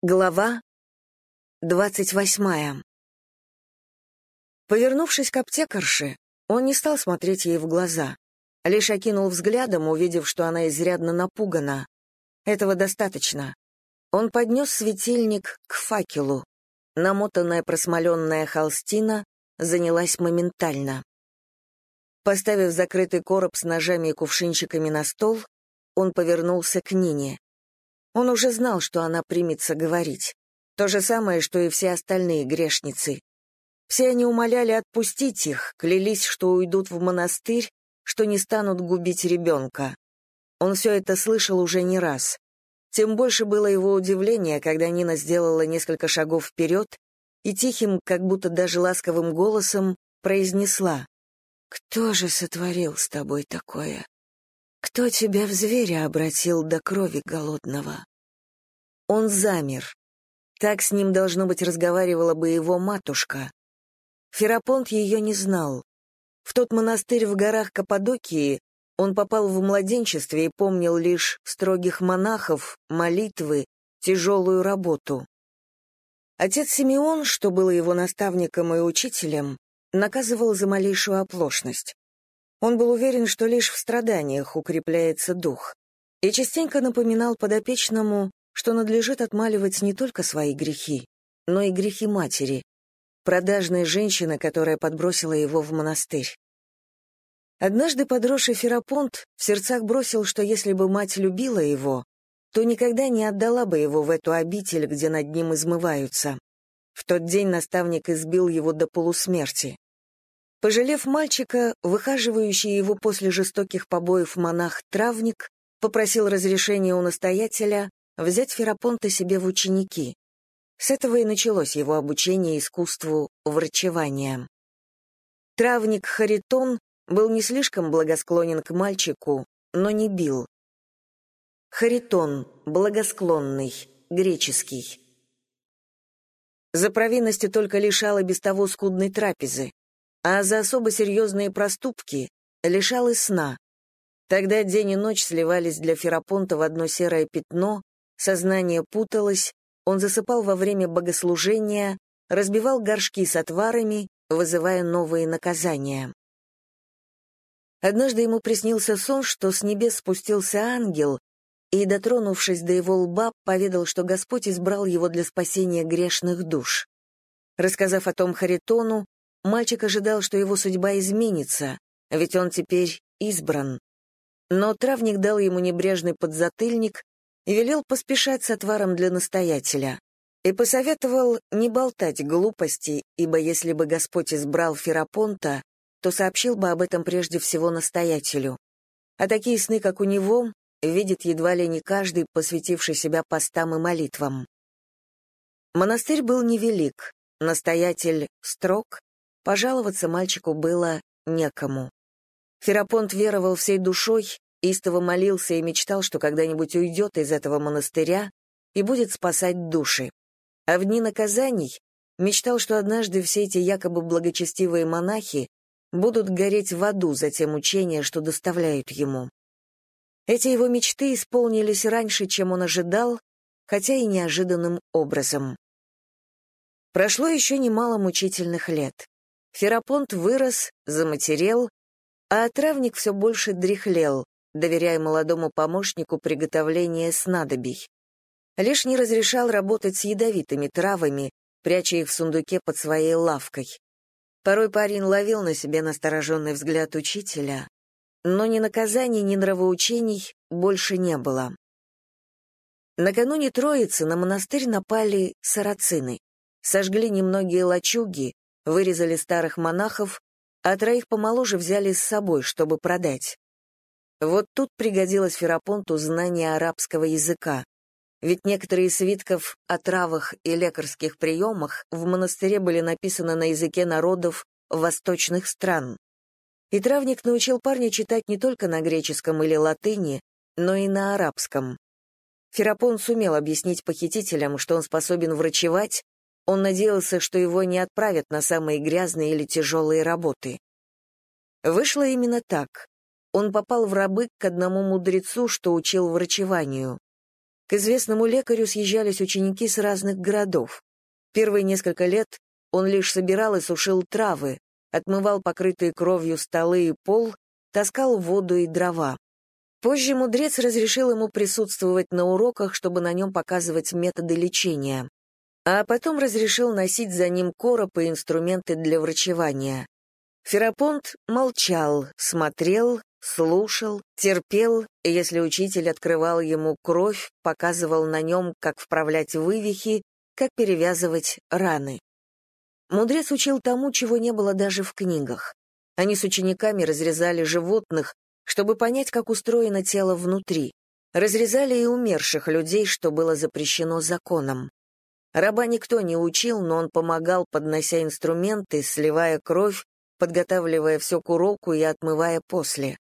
Глава двадцать восьмая. Повернувшись к аптекарше, он не стал смотреть ей в глаза, лишь окинул взглядом, увидев, что она изрядно напугана. Этого достаточно. Он поднес светильник к факелу. Намотанная просмоленная холстина занялась моментально. Поставив закрытый короб с ножами и кувшинчиками на стол, он повернулся к Нине. Он уже знал, что она примется говорить. То же самое, что и все остальные грешницы. Все они умоляли отпустить их, клялись, что уйдут в монастырь, что не станут губить ребенка. Он все это слышал уже не раз. Тем больше было его удивление, когда Нина сделала несколько шагов вперед и тихим, как будто даже ласковым голосом, произнесла «Кто же сотворил с тобой такое? Кто тебя в зверя обратил до крови голодного?» Он замер. Так с ним, должно быть, разговаривала бы его матушка. Ферапонт ее не знал. В тот монастырь в горах Каппадокии он попал в младенчестве и помнил лишь строгих монахов, молитвы, тяжелую работу. Отец Симеон, что был его наставником и учителем, наказывал за малейшую оплошность. Он был уверен, что лишь в страданиях укрепляется дух, и частенько напоминал подопечному, что надлежит отмаливать не только свои грехи, но и грехи матери, продажной женщины, которая подбросила его в монастырь. Однажды подросший Ферапонт в сердцах бросил, что если бы мать любила его, то никогда не отдала бы его в эту обитель, где над ним измываются. В тот день наставник избил его до полусмерти. Пожалев мальчика, выхаживающий его после жестоких побоев монах-травник попросил разрешения у настоятеля взять Ферапонта себе в ученики. С этого и началось его обучение искусству врачевания. Травник Харитон был не слишком благосклонен к мальчику, но не бил. Харитон, благосклонный, греческий. За провинности только лишал и без того скудной трапезы, а за особо серьезные проступки лишал и сна. Тогда день и ночь сливались для Ферапонта в одно серое пятно, Сознание путалось, он засыпал во время богослужения, разбивал горшки с отварами, вызывая новые наказания. Однажды ему приснился сон, что с небес спустился ангел и, дотронувшись до его лба, поведал, что Господь избрал его для спасения грешных душ. Рассказав о том Харитону, мальчик ожидал, что его судьба изменится, ведь он теперь избран. Но травник дал ему небрежный подзатыльник и велел поспешать с отваром для настоятеля. И посоветовал не болтать глупости, ибо если бы Господь избрал Ферапонта, то сообщил бы об этом прежде всего настоятелю. А такие сны, как у него, видит едва ли не каждый, посвятивший себя постам и молитвам. Монастырь был невелик, настоятель строг, пожаловаться мальчику было некому. Ферапонт веровал всей душой Истово молился и мечтал, что когда-нибудь уйдет из этого монастыря и будет спасать души. А в дни наказаний мечтал, что однажды все эти якобы благочестивые монахи будут гореть в аду за те мучения, что доставляют ему. Эти его мечты исполнились раньше, чем он ожидал, хотя и неожиданным образом. Прошло еще немало мучительных лет. Ферапонт вырос, заматерел, а травник все больше дряхлел, доверяя молодому помощнику приготовление снадобий. Лишь не разрешал работать с ядовитыми травами, пряча их в сундуке под своей лавкой. Порой парень ловил на себе настороженный взгляд учителя, но ни наказаний, ни нравоучений больше не было. Накануне Троицы на монастырь напали сарацины. Сожгли немногие лачуги, вырезали старых монахов, а троих помоложе взяли с собой, чтобы продать. Вот тут пригодилось Ферапонту знание арабского языка. Ведь некоторые свитков о травах и лекарских приемах в монастыре были написаны на языке народов восточных стран. И травник научил парня читать не только на греческом или латыни, но и на арабском. Ферапон сумел объяснить похитителям, что он способен врачевать, он надеялся, что его не отправят на самые грязные или тяжелые работы. Вышло именно так он попал в рабы к одному мудрецу, что учил врачеванию. К известному лекарю съезжались ученики с разных городов. Первые несколько лет он лишь собирал и сушил травы, отмывал покрытые кровью столы и пол, таскал воду и дрова. Позже мудрец разрешил ему присутствовать на уроках, чтобы на нем показывать методы лечения. А потом разрешил носить за ним короб и инструменты для врачевания. Ферапонт молчал, смотрел, слушал, терпел, и если учитель открывал ему кровь, показывал на нем, как вправлять вывихи, как перевязывать раны. Мудрец учил тому, чего не было даже в книгах. Они с учениками разрезали животных, чтобы понять, как устроено тело внутри. Разрезали и умерших людей, что было запрещено законом. Раба никто не учил, но он помогал, поднося инструменты, сливая кровь, подготавливая все к уроку и отмывая после.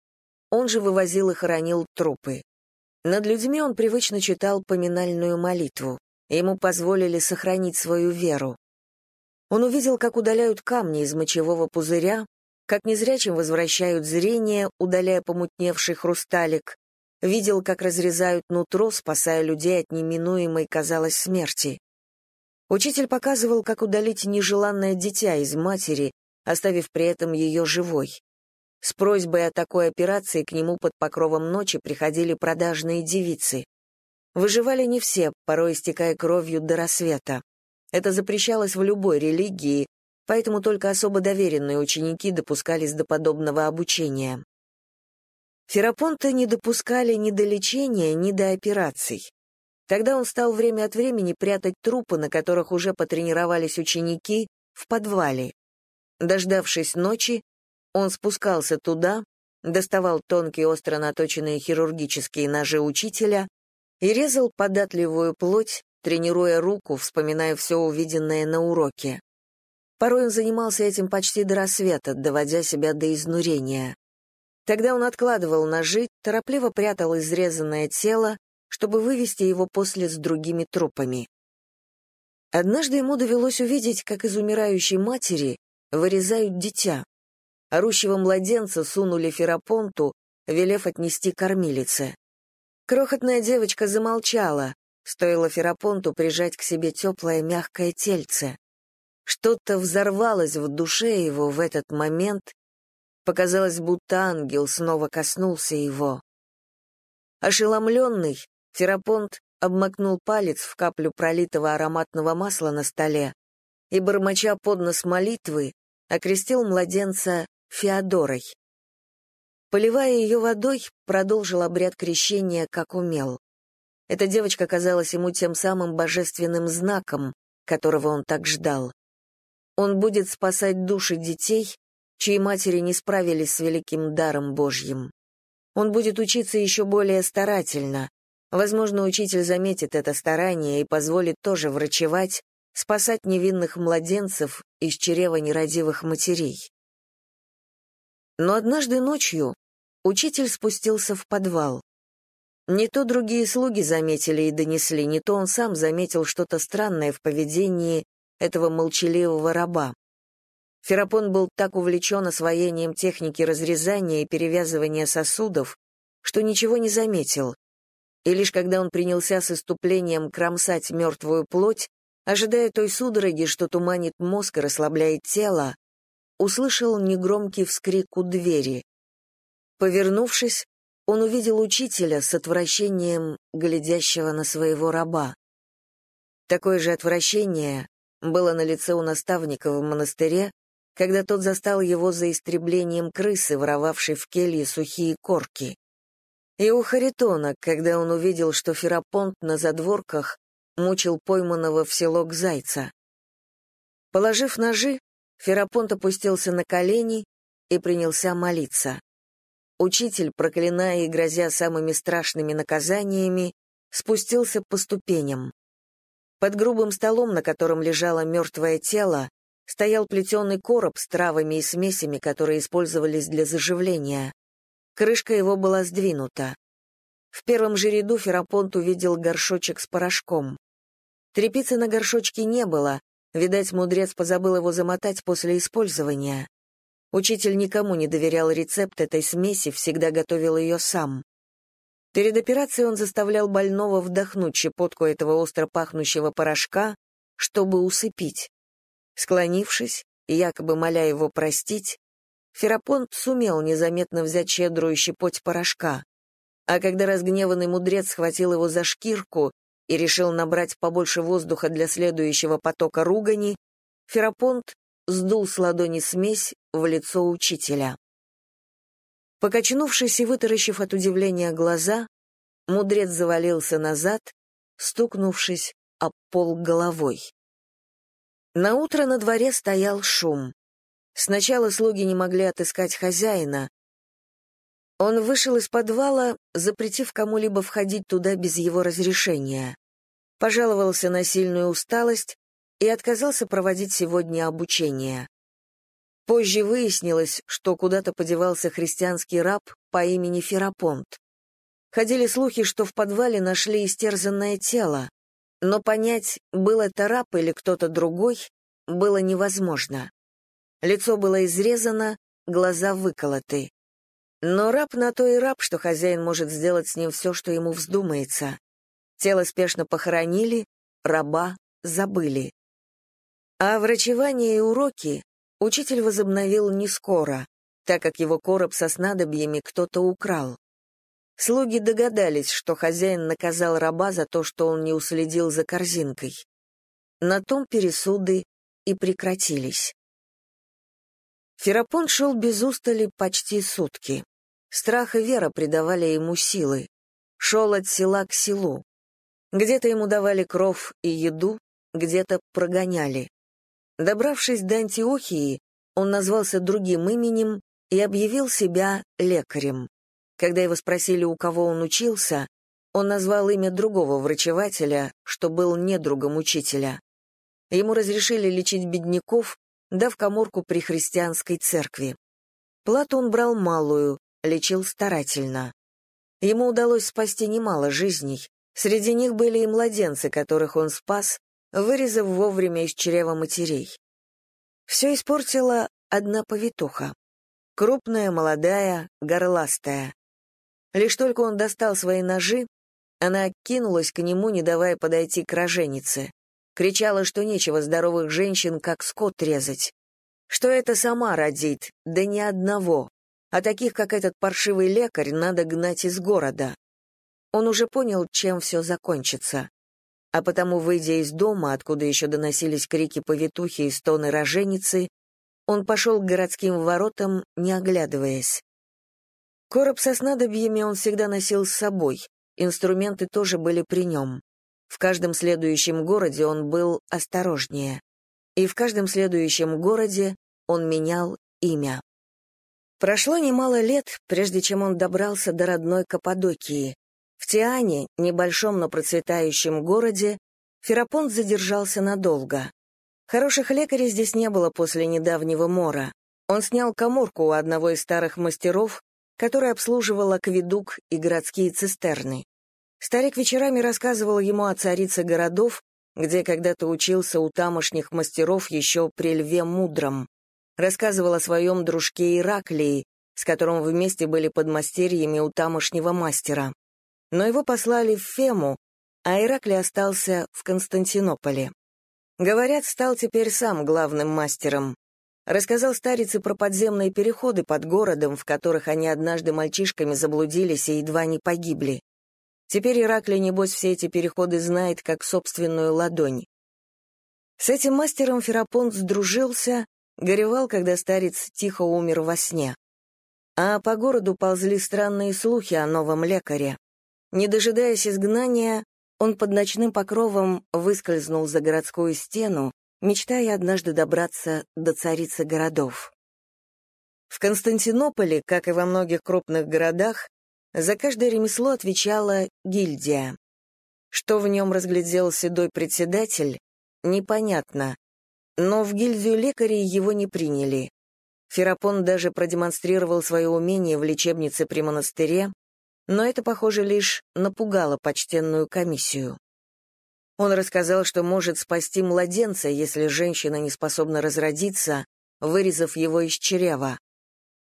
Он же вывозил и хоронил трупы. Над людьми он привычно читал поминальную молитву. Ему позволили сохранить свою веру. Он увидел, как удаляют камни из мочевого пузыря, как незрячим возвращают зрение, удаляя помутневший хрусталик, видел, как разрезают нутро, спасая людей от неминуемой, казалось, смерти. Учитель показывал, как удалить нежеланное дитя из матери, оставив при этом ее живой. С просьбой о такой операции к нему под покровом ночи приходили продажные девицы. Выживали не все, порой истекая кровью до рассвета. Это запрещалось в любой религии, поэтому только особо доверенные ученики допускались до подобного обучения. Ферапонта не допускали ни до лечения, ни до операций. Тогда он стал время от времени прятать трупы, на которых уже потренировались ученики, в подвале. Дождавшись ночи, он спускался туда, доставал тонкие остро наточенные хирургические ножи учителя и резал податливую плоть, тренируя руку, вспоминая все увиденное на уроке. Порой он занимался этим почти до рассвета, доводя себя до изнурения. Тогда он откладывал ножи, торопливо прятал изрезанное тело, чтобы вывести его после с другими трупами. Однажды ему довелось увидеть, как из умирающей матери вырезают дитя. Орущего младенца сунули Ферапонту, велев отнести кормилице. Крохотная девочка замолчала, стоило Ферапонту прижать к себе теплое мягкое тельце. Что-то взорвалось в душе его в этот момент, показалось, будто ангел снова коснулся его. Ошеломленный, Ферапонт обмакнул палец в каплю пролитого ароматного масла на столе и, бормоча под нос молитвы, окрестил младенца Феодорой. Поливая ее водой, продолжил обряд крещения, как умел. Эта девочка казалась ему тем самым божественным знаком, которого он так ждал. Он будет спасать души детей, чьи матери не справились с великим даром Божьим. Он будет учиться еще более старательно. Возможно, учитель заметит это старание и позволит тоже врачевать, спасать невинных младенцев из чрева нерадивых матерей. Но однажды ночью учитель спустился в подвал. Не то другие слуги заметили и донесли, не то он сам заметил что-то странное в поведении этого молчаливого раба. Ферапон был так увлечен освоением техники разрезания и перевязывания сосудов, что ничего не заметил. И лишь когда он принялся с иступлением кромсать мертвую плоть, ожидая той судороги, что туманит мозг и расслабляет тело, услышал негромкий вскрик у двери. Повернувшись, он увидел учителя с отвращением, глядящего на своего раба. Такое же отвращение было на лице у наставника в монастыре, когда тот застал его за истреблением крысы, воровавшей в келье сухие корки. И у Харитона, когда он увидел, что Ферапонт на задворках мучил пойманного в селок зайца. Положив ножи, Ферапонт опустился на колени и принялся молиться. Учитель, проклиная и грозя самыми страшными наказаниями, спустился по ступеням. Под грубым столом, на котором лежало мертвое тело, стоял плетеный короб с травами и смесями, которые использовались для заживления. Крышка его была сдвинута. В первом же ряду Ферапонт увидел горшочек с порошком. Трепицы на горшочке не было, Видать, мудрец позабыл его замотать после использования. Учитель никому не доверял рецепт этой смеси, всегда готовил ее сам. Перед операцией он заставлял больного вдохнуть щепотку этого остро пахнущего порошка, чтобы усыпить. Склонившись, якобы моля его простить, Ферапонт сумел незаметно взять щедрую щепоть порошка. А когда разгневанный мудрец схватил его за шкирку и решил набрать побольше воздуха для следующего потока ругани, Ферапонт сдул с ладони смесь в лицо учителя. Покачнувшись и вытаращив от удивления глаза, мудрец завалился назад, стукнувшись об пол головой. На утро на дворе стоял шум. Сначала слуги не могли отыскать хозяина. Он вышел из подвала, запретив кому-либо входить туда без его разрешения. Пожаловался на сильную усталость и отказался проводить сегодня обучение. Позже выяснилось, что куда-то подевался христианский раб по имени Ферапонт. Ходили слухи, что в подвале нашли истерзанное тело, но понять, был это раб или кто-то другой, было невозможно. Лицо было изрезано, глаза выколоты. Но раб на то и раб, что хозяин может сделать с ним все, что ему вздумается. Тело спешно похоронили, раба забыли. А врачевание и уроки Учитель возобновил не скоро, так как его короб со снадобьями кто-то украл. Слуги догадались, что хозяин наказал раба за то, что он не уследил за корзинкой. На том пересуды и прекратились. Ферапон шел без устали почти сутки. Страх и вера придавали ему силы. Шел от села к селу. Где-то ему давали кров и еду, где-то прогоняли. Добравшись до Антиохии, он назвался другим именем и объявил себя лекарем. Когда его спросили, у кого он учился, он назвал имя другого врачевателя, что был недругом учителя. Ему разрешили лечить бедняков, дав коморку при христианской церкви. Плату он брал малую, лечил старательно. Ему удалось спасти немало жизней, среди них были и младенцы, которых он спас, вырезав вовремя из чрева матерей. Все испортила одна повитуха. Крупная, молодая, горластая. Лишь только он достал свои ножи, она кинулась к нему, не давая подойти к роженице. Кричала, что нечего здоровых женщин, как скот резать. Что это сама родит, да ни одного. А таких, как этот паршивый лекарь, надо гнать из города. Он уже понял, чем все закончится а потому, выйдя из дома, откуда еще доносились крики повитухи и стоны роженицы, он пошел к городским воротам, не оглядываясь. Короб со снадобьями он всегда носил с собой, инструменты тоже были при нем. В каждом следующем городе он был осторожнее. И в каждом следующем городе он менял имя. Прошло немало лет, прежде чем он добрался до родной Каппадокии, в Тиане, небольшом, но процветающем городе, Ферапонт задержался надолго. Хороших лекарей здесь не было после недавнего мора. Он снял коморку у одного из старых мастеров, который обслуживал акведук и городские цистерны. Старик вечерами рассказывал ему о царице городов, где когда-то учился у тамошних мастеров еще при Льве Мудром. Рассказывал о своем дружке Ираклии, с которым вместе были подмастерьями у тамошнего мастера но его послали в Фему, а Ираклий остался в Константинополе. Говорят, стал теперь сам главным мастером. Рассказал старице про подземные переходы под городом, в которых они однажды мальчишками заблудились и едва не погибли. Теперь Ираклий, небось, все эти переходы знает как собственную ладонь. С этим мастером Ферапонт сдружился, горевал, когда старец тихо умер во сне. А по городу ползли странные слухи о новом лекаре. Не дожидаясь изгнания, он под ночным покровом выскользнул за городскую стену, мечтая однажды добраться до царицы городов. В Константинополе, как и во многих крупных городах, за каждое ремесло отвечала гильдия. Что в нем разглядел седой председатель, непонятно, но в гильдию лекарей его не приняли. Ферапон даже продемонстрировал свое умение в лечебнице при монастыре, но это, похоже, лишь напугало почтенную комиссию. Он рассказал, что может спасти младенца, если женщина не способна разродиться, вырезав его из чрева.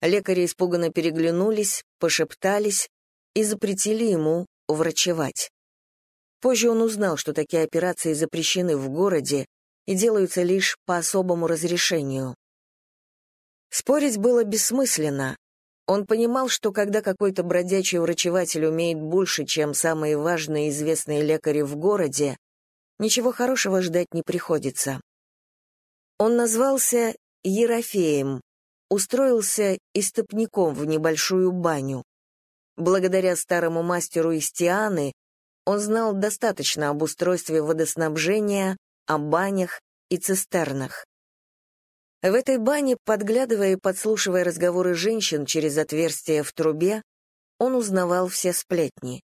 Лекари испуганно переглянулись, пошептались, и запретили ему врачевать. Позже он узнал, что такие операции запрещены в городе и делаются лишь по особому разрешению. Спорить было бессмысленно. Он понимал, что когда какой-то бродячий врачеватель умеет больше, чем самые важные известные лекари в городе, ничего хорошего ждать не приходится. Он назвался Ерофеем, устроился истопником в небольшую баню. Благодаря старому мастеру из Тианы он знал достаточно об устройстве водоснабжения, о банях и цистернах. В этой бане, подглядывая и подслушивая разговоры женщин через отверстие в трубе, он узнавал все сплетни.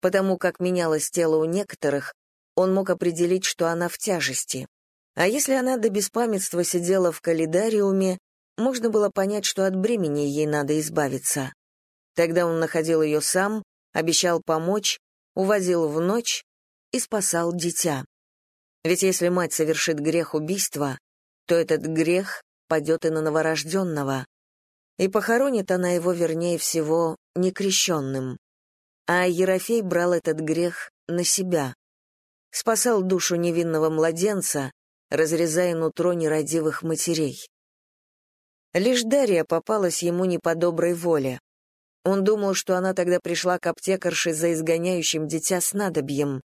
Потому как менялось тело у некоторых, он мог определить, что она в тяжести. А если она до беспамятства сидела в калидариуме, можно было понять, что от бремени ей надо избавиться. Тогда он находил ее сам, обещал помочь, увозил в ночь и спасал дитя. Ведь если мать совершит грех убийства, то этот грех падет и на новорожденного. И похоронит она его, вернее всего, некрещенным. А Ерофей брал этот грех на себя. Спасал душу невинного младенца, разрезая нутро нерадивых матерей. Лишь Дарья попалась ему не по доброй воле. Он думал, что она тогда пришла к аптекарше за изгоняющим дитя снадобьем.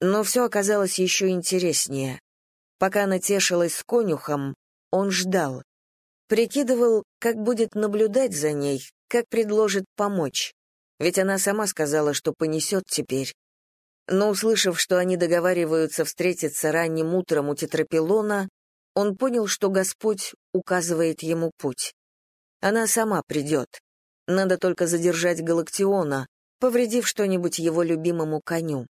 Но все оказалось еще интереснее. Пока она тешилась с конюхом, он ждал. Прикидывал, как будет наблюдать за ней, как предложит помочь. Ведь она сама сказала, что понесет теперь. Но, услышав, что они договариваются встретиться ранним утром у тетрапилона, он понял, что Господь указывает ему путь. Она сама придет. Надо только задержать Галактиона, повредив что-нибудь его любимому коню.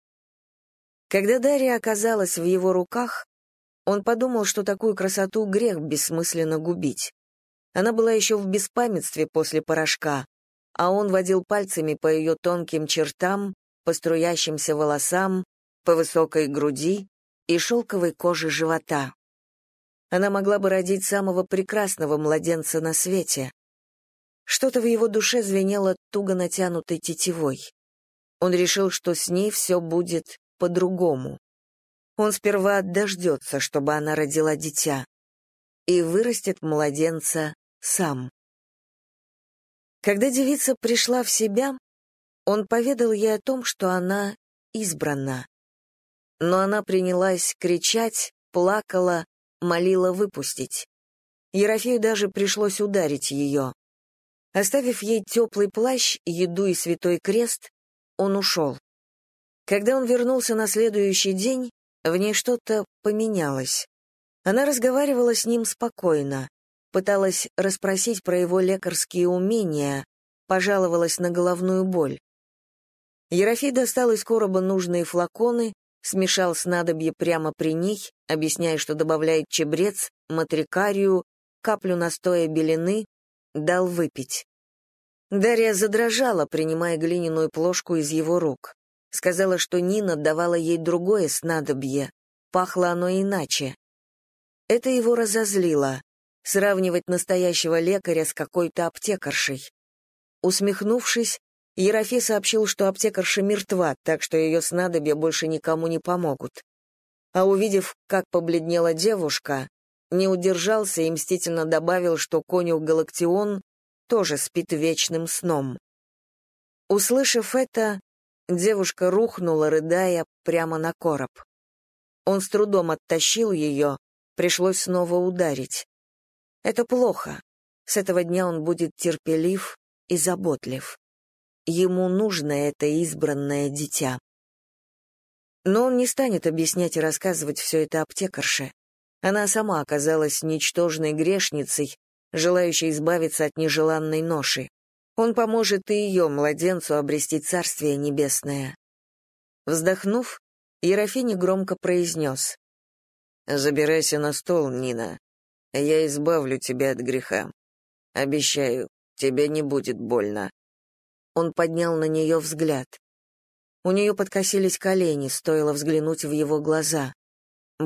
Когда Дарья оказалась в его руках, он подумал, что такую красоту грех бессмысленно губить. Она была еще в беспамятстве после порошка, а он водил пальцами по ее тонким чертам, по струящимся волосам, по высокой груди и шелковой коже живота. Она могла бы родить самого прекрасного младенца на свете. Что-то в его душе звенело туго натянутой тетивой. Он решил, что с ней все будет по-другому. Он сперва дождется, чтобы она родила дитя, и вырастет младенца сам. Когда девица пришла в себя, он поведал ей о том, что она избрана. Но она принялась кричать, плакала, молила выпустить. Ерофею даже пришлось ударить ее. Оставив ей теплый плащ, еду и святой крест, он ушел. Когда он вернулся на следующий день, в ней что-то поменялось. Она разговаривала с ним спокойно, пыталась расспросить про его лекарские умения, пожаловалась на головную боль. Ерофей достал из короба нужные флаконы, смешал снадобье прямо при ней, объясняя, что добавляет чебрец, матрикарию, каплю настоя белины, дал выпить. Дарья задрожала, принимая глиняную плошку из его рук. Сказала, что Нина давала ей другое снадобье. Пахло оно иначе. Это его разозлило. Сравнивать настоящего лекаря с какой-то аптекаршей. Усмехнувшись, Ерофей сообщил, что аптекарша мертва, так что ее снадобья больше никому не помогут. А увидев, как побледнела девушка, не удержался и мстительно добавил, что конюх Галактион тоже спит вечным сном. Услышав это, Девушка рухнула, рыдая, прямо на короб. Он с трудом оттащил ее, пришлось снова ударить. Это плохо. С этого дня он будет терпелив и заботлив. Ему нужно это избранное дитя. Но он не станет объяснять и рассказывать все это аптекарше. Она сама оказалась ничтожной грешницей, желающей избавиться от нежеланной ноши. Он поможет и ее, младенцу, обрести Царствие Небесное. Вздохнув, Ерофей громко произнес. «Забирайся на стол, Нина. Я избавлю тебя от греха. Обещаю, тебе не будет больно». Он поднял на нее взгляд. У нее подкосились колени, стоило взглянуть в его глаза,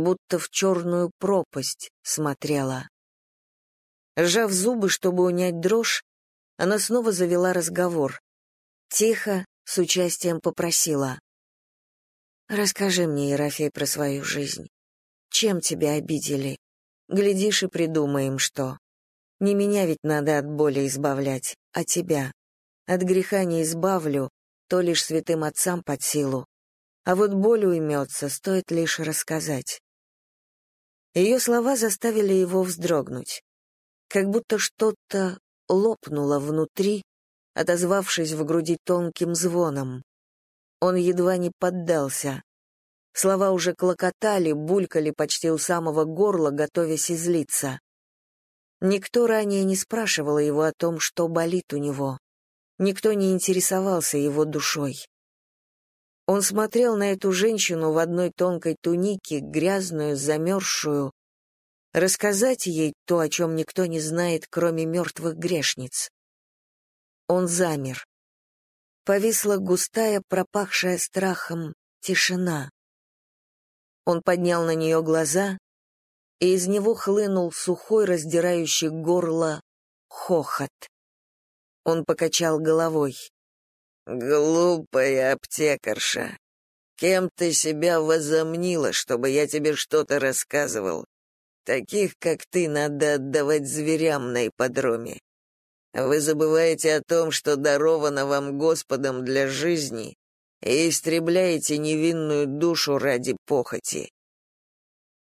будто в черную пропасть смотрела. Сжав зубы, чтобы унять дрожь, она снова завела разговор. Тихо, с участием попросила. «Расскажи мне, Ерофей, про свою жизнь. Чем тебя обидели? Глядишь и придумаем, что. Не меня ведь надо от боли избавлять, а тебя. От греха не избавлю, то лишь святым отцам под силу. А вот боль уймется, стоит лишь рассказать. Ее слова заставили его вздрогнуть. Как будто что-то лопнуло внутри, отозвавшись в груди тонким звоном. Он едва не поддался. Слова уже клокотали, булькали почти у самого горла, готовясь излиться. Никто ранее не спрашивал его о том, что болит у него. Никто не интересовался его душой. Он смотрел на эту женщину в одной тонкой тунике, грязную, замерзшую. Рассказать ей то, о чем никто не знает, кроме мертвых грешниц. Он замер. Повисла густая, пропахшая страхом, тишина. Он поднял на нее глаза, и из него хлынул сухой, раздирающий горло, хохот. Он покачал головой. «Глупая аптекарша, кем ты себя возомнила, чтобы я тебе что-то рассказывал? Таких, как ты, надо отдавать зверям на ипподроме. Вы забываете о том, что даровано вам Господом для жизни, и истребляете невинную душу ради похоти.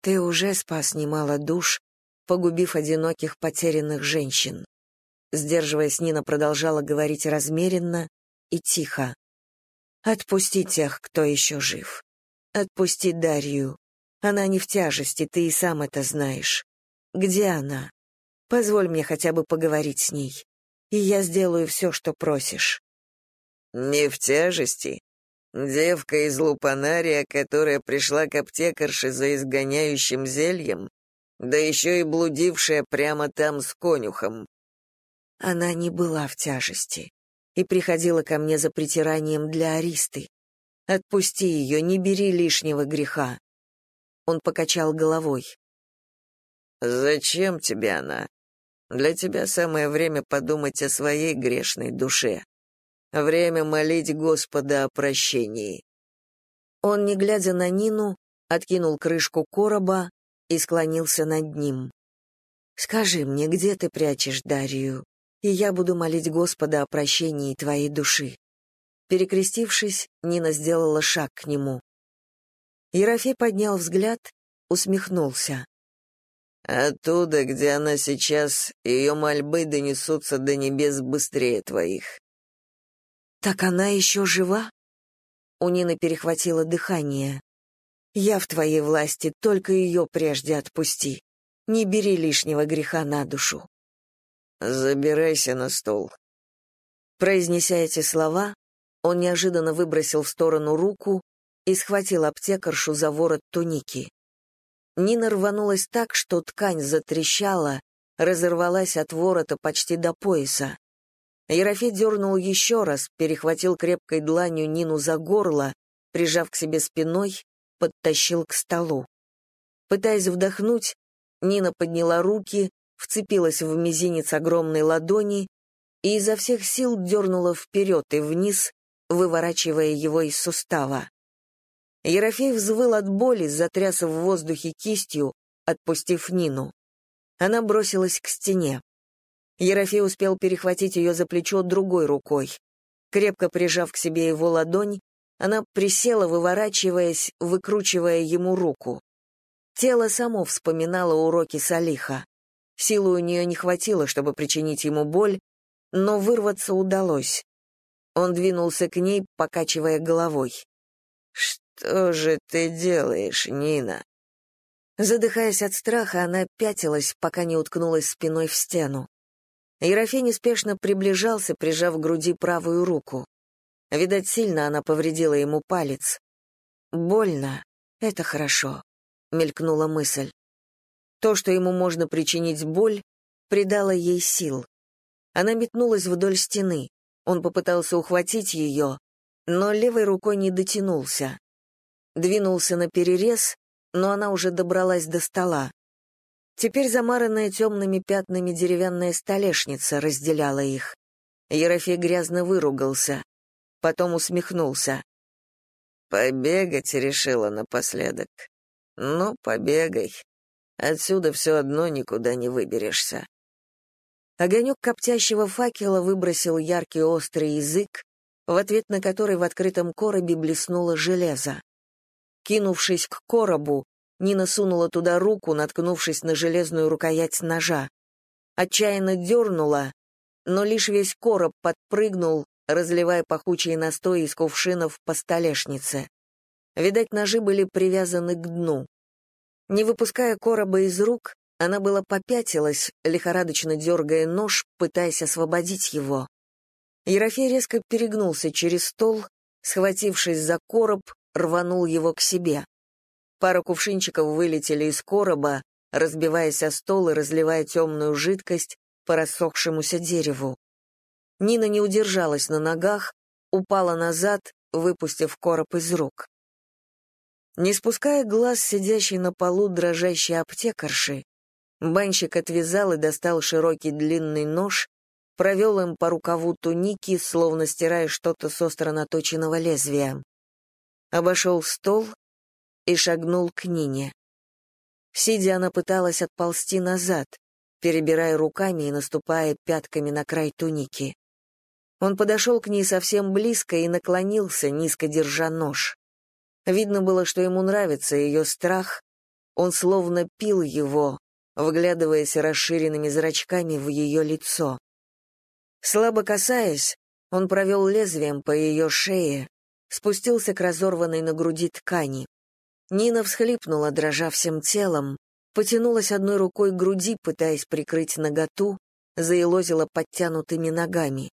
Ты уже спас немало душ, погубив одиноких потерянных женщин. Сдерживаясь, Нина продолжала говорить размеренно и тихо. Отпусти тех, кто еще жив. Отпусти Дарью. Она не в тяжести, ты и сам это знаешь. Где она? Позволь мне хотя бы поговорить с ней, и я сделаю все, что просишь. Не в тяжести? Девка из Лупанария, которая пришла к аптекарше за изгоняющим зельем, да еще и блудившая прямо там с конюхом. Она не была в тяжести и приходила ко мне за притиранием для Аристы. Отпусти ее, не бери лишнего греха. Он покачал головой. Зачем тебе она? Для тебя самое время подумать о своей грешной душе. Время молить Господа о прощении. Он, не глядя на Нину, откинул крышку короба и склонился над ним. «Скажи мне, где ты прячешь Дарью, и я буду молить Господа о прощении твоей души». Перекрестившись, Нина сделала шаг к нему. Ерофей поднял взгляд, усмехнулся. «Оттуда, где она сейчас, ее мольбы донесутся до небес быстрее твоих. «Так она еще жива?» У Нины перехватило дыхание. «Я в твоей власти, только ее прежде отпусти. Не бери лишнего греха на душу». «Забирайся на стол». Произнеся эти слова, он неожиданно выбросил в сторону руку и схватил аптекаршу за ворот туники. Нина рванулась так, что ткань затрещала, разорвалась от ворота почти до пояса. Ерофей дернул еще раз, перехватил крепкой дланью Нину за горло, прижав к себе спиной, подтащил к столу. Пытаясь вдохнуть, Нина подняла руки, вцепилась в мизинец огромной ладони и изо всех сил дернула вперед и вниз, выворачивая его из сустава. Ерофей взвыл от боли, затряс в воздухе кистью, отпустив Нину. Она бросилась к стене. Ерофей успел перехватить ее за плечо другой рукой. Крепко прижав к себе его ладонь, она присела, выворачиваясь, выкручивая ему руку. Тело само вспоминало уроки Салиха. Силы у нее не хватило, чтобы причинить ему боль, но вырваться удалось. Он двинулся к ней, покачивая головой. «Что же ты делаешь, Нина?» Задыхаясь от страха, она пятилась, пока не уткнулась спиной в стену. Ерофей неспешно приближался, прижав к груди правую руку. Видать, сильно она повредила ему палец. «Больно. Это хорошо», — мелькнула мысль. То, что ему можно причинить боль, придало ей сил. Она метнулась вдоль стены. Он попытался ухватить ее, но левой рукой не дотянулся. Двинулся на перерез, но она уже добралась до стола. Теперь замаранная темными пятнами деревянная столешница разделяла их. Ерофей грязно выругался. потом усмехнулся. «Побегать решила напоследок. Ну, побегай. Отсюда все одно никуда не выберешься». Огонек коптящего факела выбросил яркий острый язык, в ответ на который в открытом коробе блеснуло железо. Кинувшись к коробу, Нина сунула туда руку, наткнувшись на железную рукоять ножа. Отчаянно дернула, но лишь весь короб подпрыгнул, разливая пахучий настой из кувшинов по столешнице. Видать, ножи были привязаны к дну. Не выпуская короба из рук, она была попятилась, лихорадочно дергая нож, пытаясь освободить его. Ерофей резко перегнулся через стол, схватившись за короб, рванул его к себе. Пара кувшинчиков вылетели из короба, разбиваясь о стол и разливая темную жидкость по рассохшемуся дереву. Нина не удержалась на ногах, упала назад, выпустив короб из рук. Не спуская глаз сидящей на полу дрожащей аптекарши, Банщик отвязал и достал широкий длинный нож, провел им по рукаву туники, словно стирая что-то с остро наточенного лезвия. Обошел стол и шагнул к Нине. Сидя, она пыталась отползти назад, перебирая руками и наступая пятками на край туники. Он подошел к ней совсем близко и наклонился, низко держа нож. Видно было, что ему нравится ее страх, он словно пил его, вглядываясь расширенными зрачками в ее лицо. Слабо касаясь, он провел лезвием по ее шее, спустился к разорванной на груди ткани. Нина всхлипнула, дрожа всем телом, потянулась одной рукой к груди, пытаясь прикрыть наготу, заелозила подтянутыми ногами.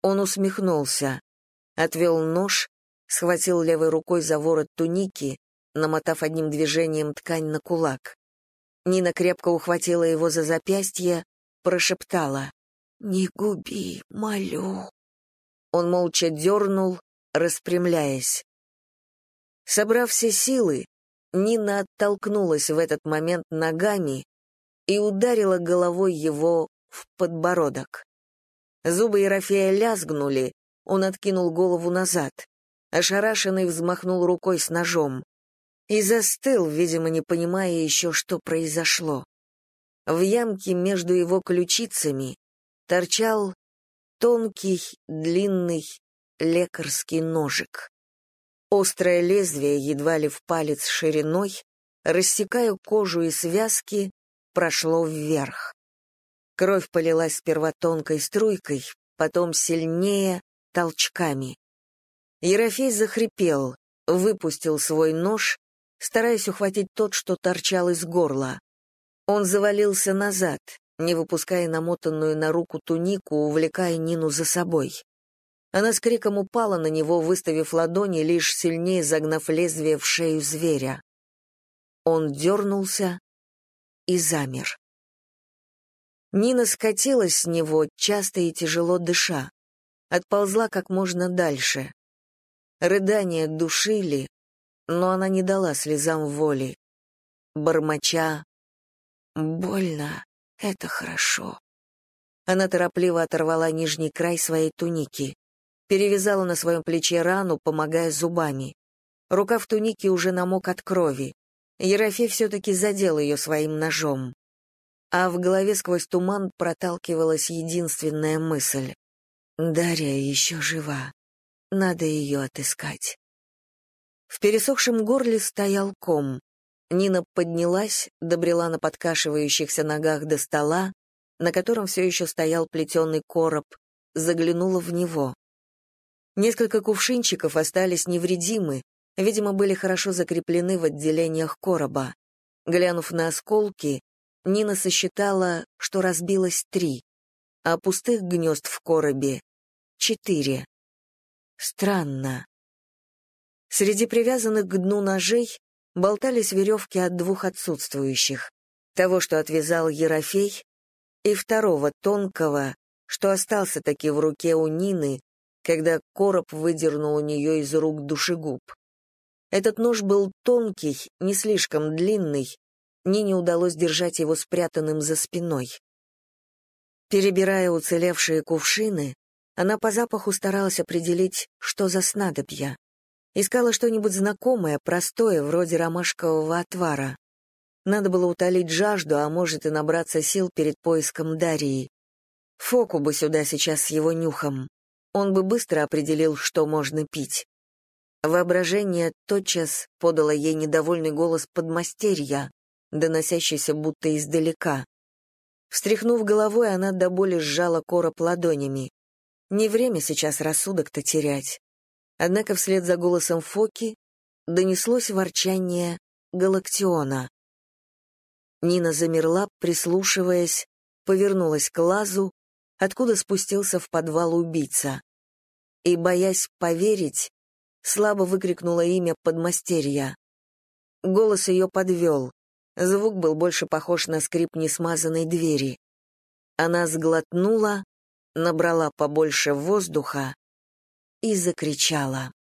Он усмехнулся, отвел нож, схватил левой рукой за ворот туники, намотав одним движением ткань на кулак. Нина крепко ухватила его за запястье, прошептала «Не губи, молю». Он молча дернул, распрямляясь. Собрав все силы, Нина оттолкнулась в этот момент ногами и ударила головой его в подбородок. Зубы Ерофея лязгнули, он откинул голову назад. Ошарашенный взмахнул рукой с ножом и застыл, видимо, не понимая еще, что произошло. В ямке между его ключицами торчал тонкий, длинный лекарский ножик. Острое лезвие, едва ли в палец шириной, рассекая кожу и связки, прошло вверх. Кровь полилась сперва тонкой струйкой, потом сильнее, толчками. Ерофей захрипел, выпустил свой нож стараясь ухватить тот, что торчал из горла. Он завалился назад, не выпуская намотанную на руку тунику, увлекая Нину за собой. Она с криком упала на него, выставив ладони, лишь сильнее загнав лезвие в шею зверя. Он дернулся и замер. Нина скатилась с него, часто и тяжело дыша. Отползла как можно дальше. Рыдания душили, но она не дала слезам воли. Бормоча «Больно, это хорошо». Она торопливо оторвала нижний край своей туники, перевязала на своем плече рану, помогая зубами. Рукав туники уже намок от крови. Ерофей все-таки задел ее своим ножом. А в голове сквозь туман проталкивалась единственная мысль. «Дарья еще жива. Надо ее отыскать». В пересохшем горле стоял ком. Нина поднялась, добрела на подкашивающихся ногах до стола, на котором все еще стоял плетеный короб, заглянула в него. Несколько кувшинчиков остались невредимы, видимо, были хорошо закреплены в отделениях короба. Глянув на осколки, Нина сосчитала, что разбилось три, а пустых гнезд в коробе — четыре. Странно. Среди привязанных к дну ножей болтались веревки от двух отсутствующих, того, что отвязал Ерофей, и второго, тонкого, что остался таки в руке у Нины, когда короб выдернул у нее из рук душегуб. Этот нож был тонкий, не слишком длинный, Нине удалось держать его спрятанным за спиной. Перебирая уцелевшие кувшины, Она по запаху старалась определить, что за снадобья. Искала что-нибудь знакомое, простое, вроде ромашкового отвара. Надо было утолить жажду, а может и набраться сил перед поиском Дарии. Фоку бы сюда сейчас с его нюхом. Он бы быстро определил, что можно пить. Воображение тотчас подало ей недовольный голос подмастерья, доносящийся будто издалека. Встряхнув головой, она до боли сжала короб ладонями. Не время сейчас рассудок-то терять. Однако вслед за голосом Фоки донеслось ворчание Галактиона. Нина замерла, прислушиваясь, повернулась к лазу, откуда спустился в подвал убийца. И, боясь поверить, слабо выкрикнула имя подмастерья. Голос ее подвел. Звук был больше похож на скрип несмазанной двери. Она сглотнула, набрала побольше воздуха и закричала.